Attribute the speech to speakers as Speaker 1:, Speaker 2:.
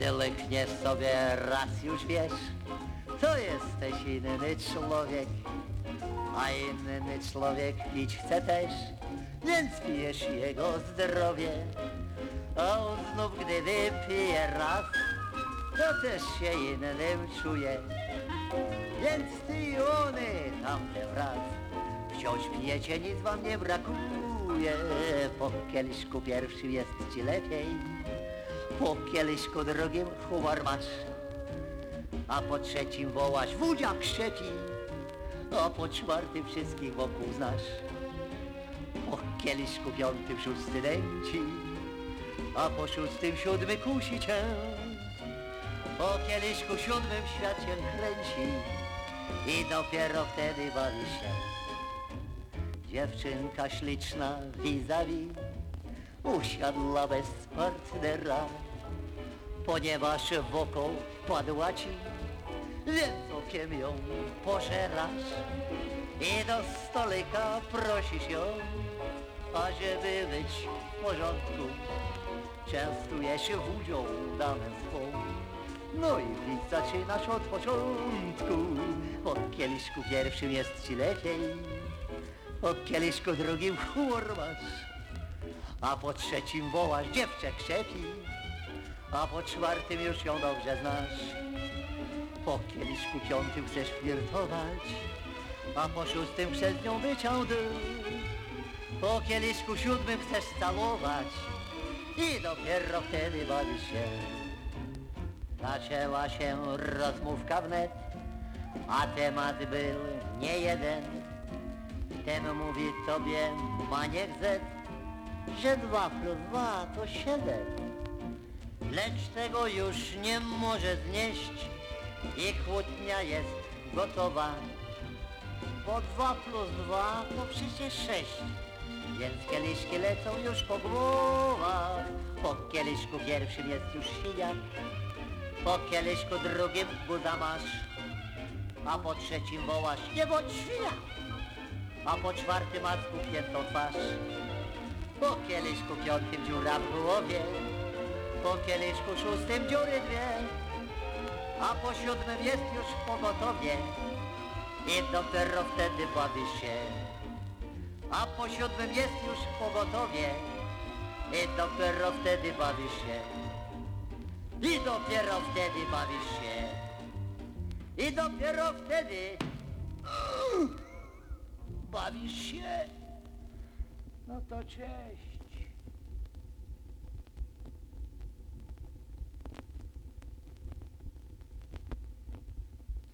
Speaker 1: Gdy lykniesz sobie raz już wiesz, to jesteś inny człowiek. A inny człowiek pić chce też, więc pijesz jego zdrowie. A on znów gdy wypije raz, to też się innym czuje. Więc ty i ony tamten raz Wciąż pijecie, nic wam nie brakuje Po kieliszku pierwszym jest ci lepiej Po kieliszku drugim humor masz A po trzecim wołasz wódzia krzepi A po czwartym wszystkich wokół znasz. Po kieliszku piątym szósty dęci A po szóstym siódmy kusi cię. Po kieliszku siódmym świat się kręci. I dopiero wtedy bawi się. Dziewczynka śliczna vis-a-vis usiadła bez partnera, ponieważ wokół padła ci, więc okiem ją pożerasz i do stolika prosisz ją, ażeby być w porządku. Częstuje się wódzią damę swą. No i pić zaczynasz od początku. Po kieliszku pierwszym jest ci lepiej, po kieliszku drugim masz, a po trzecim wołasz dziewczę krzepi, a po czwartym już ją dobrze znasz. Po kieliszku piątym chcesz flirtować, a po szóstym przez nią wyciągnąć. Po kieliszku siódmym chcesz całować i dopiero wtedy bawisz się. Zaczęła się rozmówka wnet, a temat był nie jeden. Ten mówi tobie, maniek Z, że dwa plus dwa to siedem. Lecz tego już nie może znieść i kłótnia jest gotowa. Bo dwa plus dwa to przecież sześć, więc kieliszki lecą już po głowach. Po kieliszku pierwszym jest już siniak, po kieliszku drugim guza masz, a po trzecim wołasz nie bądź świnia, a po czwartym masz spuchniętą twarz. Po kieliszku piątym dziura w głowie, po kieliszku szóstym dziury dwie, a po siódmym jest już pogotowie i dopiero wtedy bawisz się. A po siódmym jest już pogotowie i dopiero wtedy bawisz się. I dopiero wtedy bawisz się. I dopiero wtedy bawisz się. No to cześć.